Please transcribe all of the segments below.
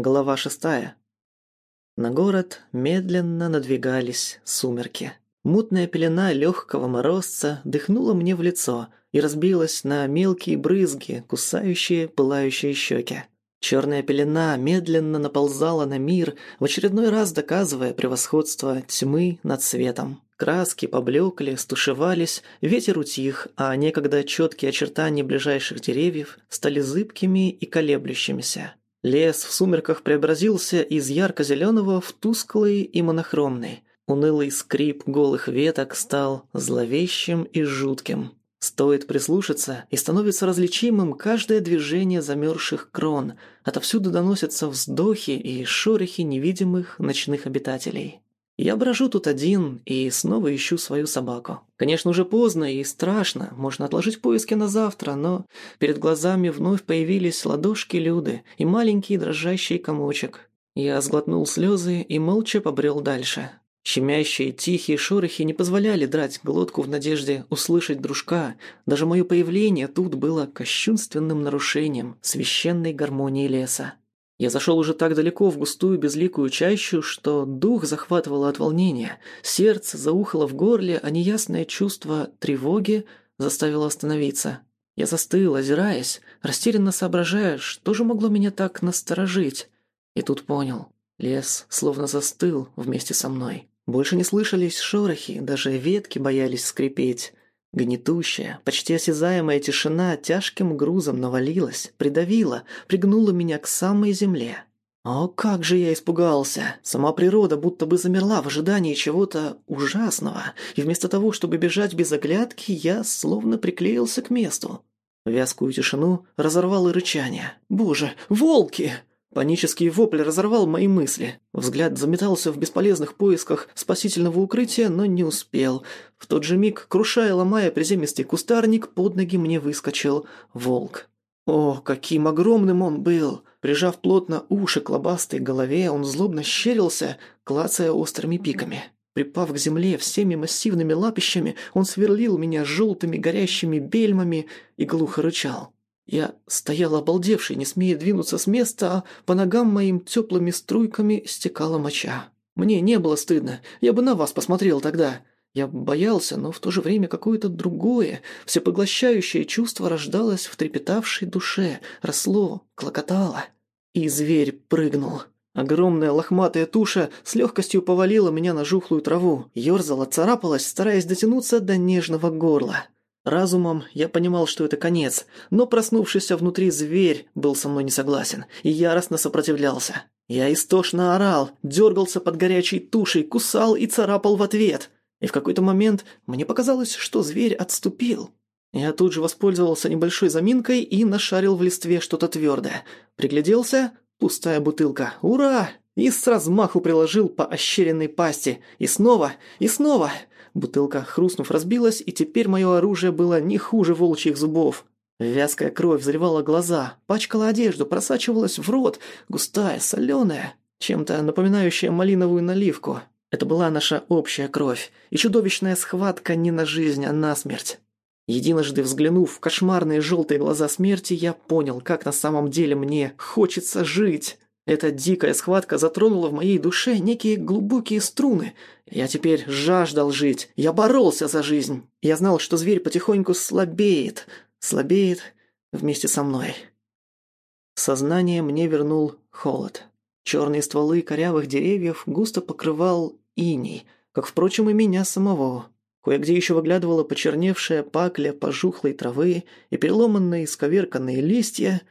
Глава шестая. На город медленно надвигались сумерки. Мутная пелена легкого морозца дыхнула мне в лицо и разбилась на мелкие брызги, кусающие пылающие щеки. Черная пелена медленно наползала на мир, в очередной раз доказывая превосходство тьмы над светом. Краски поблекли, стушевались, ветер утих, а некогда четкие очертания ближайших деревьев стали зыбкими и колеблющимися. Лес в сумерках преобразился из ярко-зеленого в тусклый и монохромный. Унылый скрип голых веток стал зловещим и жутким. Стоит прислушаться, и становится различимым каждое движение замерзших крон. Отовсюду доносятся вздохи и шорохи невидимых ночных обитателей. Я брожу тут один и снова ищу свою собаку. Конечно, уже поздно и страшно, можно отложить поиски на завтра, но перед глазами вновь появились ладошки Люды и маленький дрожащий комочек. Я сглотнул слезы и молча побрел дальше. Щемящие тихие шорохи не позволяли драть глотку в надежде услышать дружка. Даже мое появление тут было кощунственным нарушением священной гармонии леса. Я зашел уже так далеко в густую безликую чащу, что дух захватывало от волнения, сердце заухало в горле, а неясное чувство тревоги заставило остановиться. Я застыл, озираясь, растерянно соображая, что же могло меня так насторожить. И тут понял. Лес словно застыл вместе со мной. Больше не слышались шорохи, даже ветки боялись скрипеть. Гнетущая, почти осязаемая тишина тяжким грузом навалилась, придавила, пригнула меня к самой земле. О, как же я испугался! Сама природа будто бы замерла в ожидании чего-то ужасного, и вместо того, чтобы бежать без оглядки, я словно приклеился к месту. Вязкую тишину разорвало рычание. «Боже, волки!» Панический вопль разорвал мои мысли. Взгляд заметался в бесполезных поисках спасительного укрытия, но не успел. В тот же миг, крушая ломая приземистый кустарник, под ноги мне выскочил волк. О, каким огромным он был! Прижав плотно уши к лобастой голове, он злобно щерился, клацая острыми пиками. Припав к земле всеми массивными лапищами, он сверлил меня желтыми горящими бельмами и глухо рычал. Я стоял обалдевший, не смея двинуться с места, а по ногам моим теплыми струйками стекала моча. Мне не было стыдно, я бы на вас посмотрел тогда. Я боялся, но в то же время какое-то другое, всепоглощающее чувство рождалось в трепетавшей душе, росло, клокотало. И зверь прыгнул. Огромная лохматая туша с легкостью повалила меня на жухлую траву, ерзала, царапалась, стараясь дотянуться до нежного горла. Разумом я понимал, что это конец, но проснувшийся внутри зверь был со мной не согласен и яростно сопротивлялся. Я истошно орал, дергался под горячей тушей, кусал и царапал в ответ. И в какой-то момент мне показалось, что зверь отступил. Я тут же воспользовался небольшой заминкой и нашарил в листве что-то твердое. Пригляделся – пустая бутылка. Ура! И с размаху приложил по ощеренной пасти. И снова, и снова – Бутылка, хрустнув, разбилась, и теперь мое оружие было не хуже волчьих зубов. Вязкая кровь заливала глаза, пачкала одежду, просачивалась в рот, густая, соленая, чем-то напоминающая малиновую наливку. Это была наша общая кровь, и чудовищная схватка не на жизнь, а на смерть. Единожды взглянув в кошмарные желтые глаза смерти, я понял, как на самом деле мне хочется жить. Эта дикая схватка затронула в моей душе некие глубокие струны. Я теперь жаждал жить. Я боролся за жизнь. Я знал, что зверь потихоньку слабеет. Слабеет вместе со мной. Сознание мне вернул холод. Черные стволы корявых деревьев густо покрывал иней, как, впрочем, и меня самого. Кое-где еще выглядывала почерневшая пакля пожухлой травы и переломанные сковерканные листья —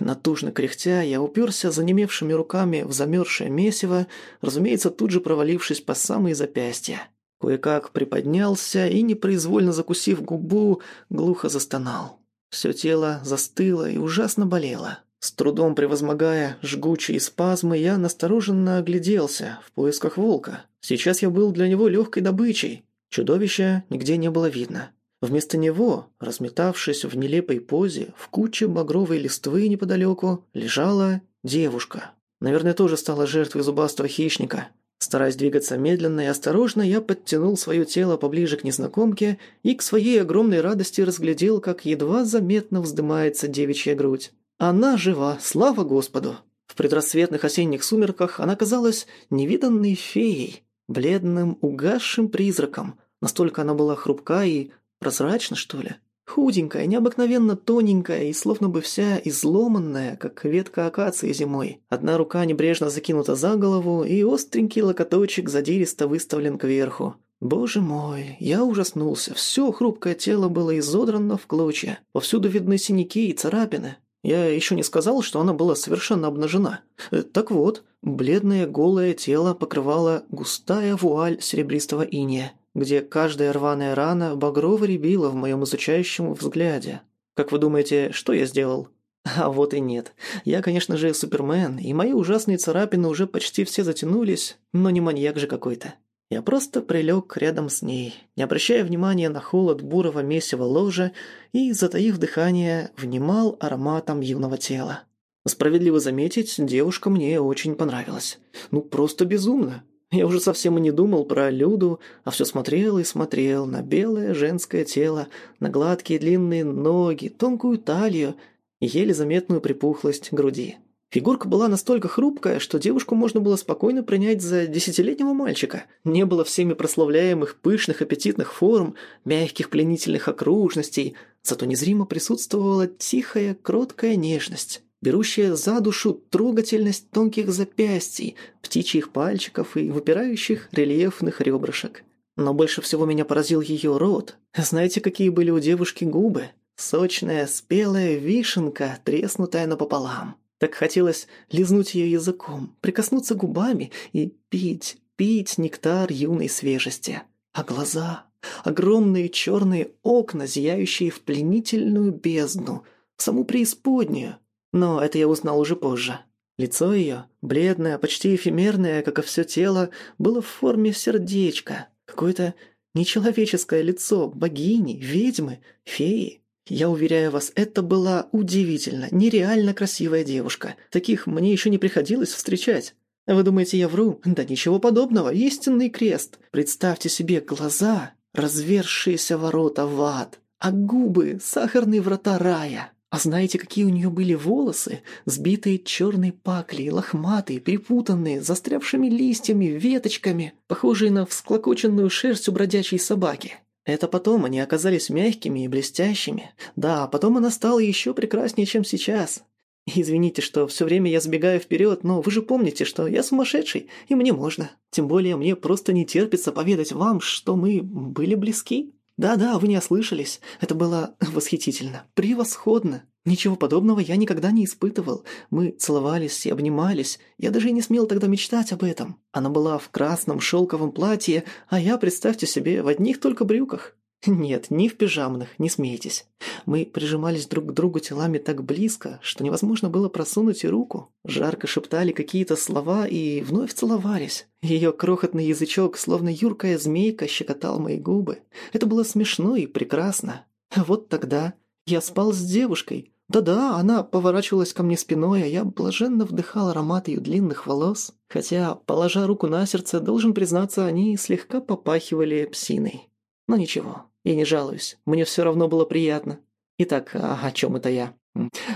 Натужно кряхтя, я уперся занемевшими руками в замерзшее месиво, разумеется, тут же провалившись по самые запястья. Кое-как приподнялся и, непроизвольно закусив губу, глухо застонал. Все тело застыло и ужасно болело. С трудом превозмогая жгучие спазмы, я настороженно огляделся в поисках волка. Сейчас я был для него легкой добычей. Чудовища нигде не было видно. Вместо него, разметавшись в нелепой позе, в куче багровой листвы неподалеку, лежала девушка. Наверное, тоже стала жертвой зубастого хищника. Стараясь двигаться медленно и осторожно, я подтянул свое тело поближе к незнакомке и к своей огромной радости разглядел, как едва заметно вздымается девичья грудь. Она жива, слава Господу! предрассветных осенних сумерках она казалась невиданной феей, бледным, угасшим призраком. Настолько она была хрупка и прозрачна, что ли. Худенькая, необыкновенно тоненькая и словно бы вся изломанная, как ветка акации зимой. Одна рука небрежно закинута за голову, и остренький локоточек задиристо выставлен кверху. Боже мой, я ужаснулся. Все хрупкое тело было изодрано в клочья. Повсюду видны синяки и царапины. Я еще не сказал, что она была совершенно обнажена. Э, так вот, бледное голое тело покрывала густая вуаль серебристого иния где каждая рваная рана багрово рябила в моем изучающем взгляде. Как вы думаете, что я сделал? А вот и нет. Я, конечно же, супермен, и мои ужасные царапины уже почти все затянулись, но не маньяк же какой-то. Я просто прилег рядом с ней, не обращая внимания на холод бурого месива ложа и, затаив дыхание, внимал ароматом юного тела. Справедливо заметить, девушка мне очень понравилась. Ну, просто безумно. Я уже совсем и не думал про Люду, а все смотрел и смотрел на белое женское тело, на гладкие длинные ноги, тонкую талию и еле заметную припухлость груди. Фигурка была настолько хрупкая, что девушку можно было спокойно принять за десятилетнего мальчика. Не было всеми прославляемых пышных аппетитных форм, мягких пленительных окружностей, зато незримо присутствовала тихая, кроткая нежность берущая за душу трогательность тонких запястий, птичьих пальчиков и выпирающих рельефных ребрышек. Но больше всего меня поразил ее рот. Знаете, какие были у девушки губы? Сочная, спелая вишенка, треснутая напополам. Так хотелось лизнуть ее языком, прикоснуться губами и пить, пить нектар юной свежести. А глаза? Огромные черные окна, зияющие в пленительную бездну, в саму преисподнюю. Но это я узнал уже позже. Лицо ее, бледное, почти эфемерное, как и все тело, было в форме сердечка. Какое-то нечеловеческое лицо богини, ведьмы, феи. Я уверяю вас, это была удивительно, нереально красивая девушка. Таких мне еще не приходилось встречать. Вы думаете, я вру? Да ничего подобного, истинный крест. Представьте себе глаза, развершиеся ворота в ад, а губы — сахарные врата рая. А знаете, какие у нее были волосы? Сбитые черной паклей, лохматые, перепутанные, застрявшими листьями, веточками, похожие на всклокоченную шерсть у бродячей собаки. Это потом они оказались мягкими и блестящими. Да, потом она стала еще прекраснее, чем сейчас. Извините, что все время я сбегаю вперед, но вы же помните, что я сумасшедший, и мне можно. Тем более мне просто не терпится поведать вам, что мы были близки. Да-да, вы не ослышались. Это было восхитительно, превосходно. Ничего подобного я никогда не испытывал. Мы целовались и обнимались. Я даже и не смел тогда мечтать об этом. Она была в красном шелковом платье, а я, представьте себе, в одних только брюках. Нет, не в пижамных, не смейтесь. Мы прижимались друг к другу телами так близко, что невозможно было просунуть и руку. Жарко шептали какие-то слова и вновь целовались. Ее крохотный язычок, словно юркая змейка, щекотал мои губы. Это было смешно и прекрасно. Вот тогда я спал с девушкой. Да-да, она поворачивалась ко мне спиной, а я блаженно вдыхал аромат ее длинных волос. Хотя, положа руку на сердце, должен признаться, они слегка попахивали псиной. Но ничего, я не жалуюсь, мне все равно было приятно. Итак, о чем это я?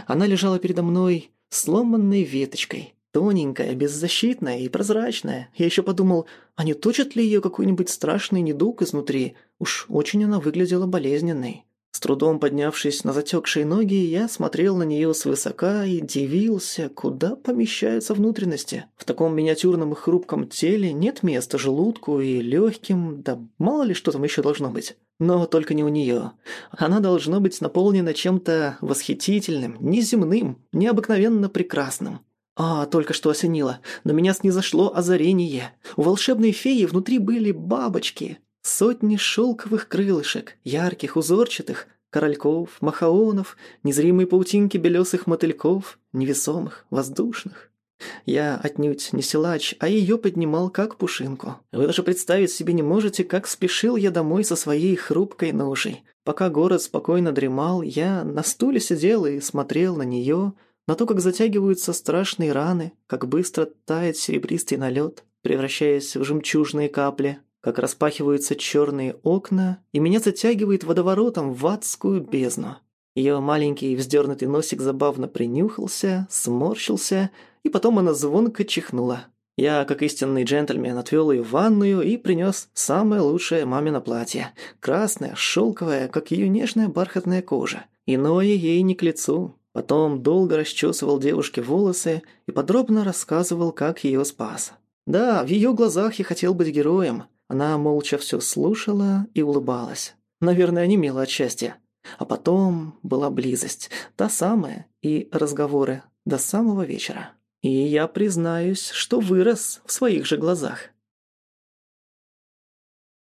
Она лежала передо мной сломанной веточкой. Тоненькая, беззащитная и прозрачная. Я еще подумал, а не точит ли ее какой-нибудь страшный недуг изнутри? Уж очень она выглядела болезненной. С трудом поднявшись на затекшие ноги, я смотрел на нее свысока и дивился, куда помещаются внутренности. В таком миниатюрном и хрупком теле нет места желудку и легким, да мало ли что там еще должно быть. Но только не у нее. Она должно быть наполнена чем-то восхитительным, неземным, необыкновенно прекрасным. А, только что осенило. На меня снизошло озарение. У волшебной феи внутри были бабочки. Сотни шелковых крылышек, ярких, узорчатых, корольков, махаонов, незримые паутинки белесых мотыльков, невесомых, воздушных. Я отнюдь не силач, а ее поднимал как пушинку. Вы даже представить себе не можете, как спешил я домой со своей хрупкой ножей. Пока город спокойно дремал, я на стуле сидел и смотрел на нее, на то, как затягиваются страшные раны, как быстро тает серебристый налет, превращаясь в жемчужные капли, как распахиваются черные окна, и меня затягивает водоворотом в адскую бездну. Ее маленький вздернутый носик забавно принюхался, сморщился и потом она звонко чихнула. Я, как истинный джентльмен, отвел ее в ванную и принес самое лучшее мамино платье. Красное, шелковое, как ее нежная бархатная кожа. Иное ей не к лицу. Потом долго расчесывал девушке волосы и подробно рассказывал, как ее спас. Да, в ее глазах я хотел быть героем. Она молча все слушала и улыбалась. Наверное, онемела от счастья. А потом была близость, та самая, и разговоры до самого вечера. И я признаюсь, что вырос в своих же глазах.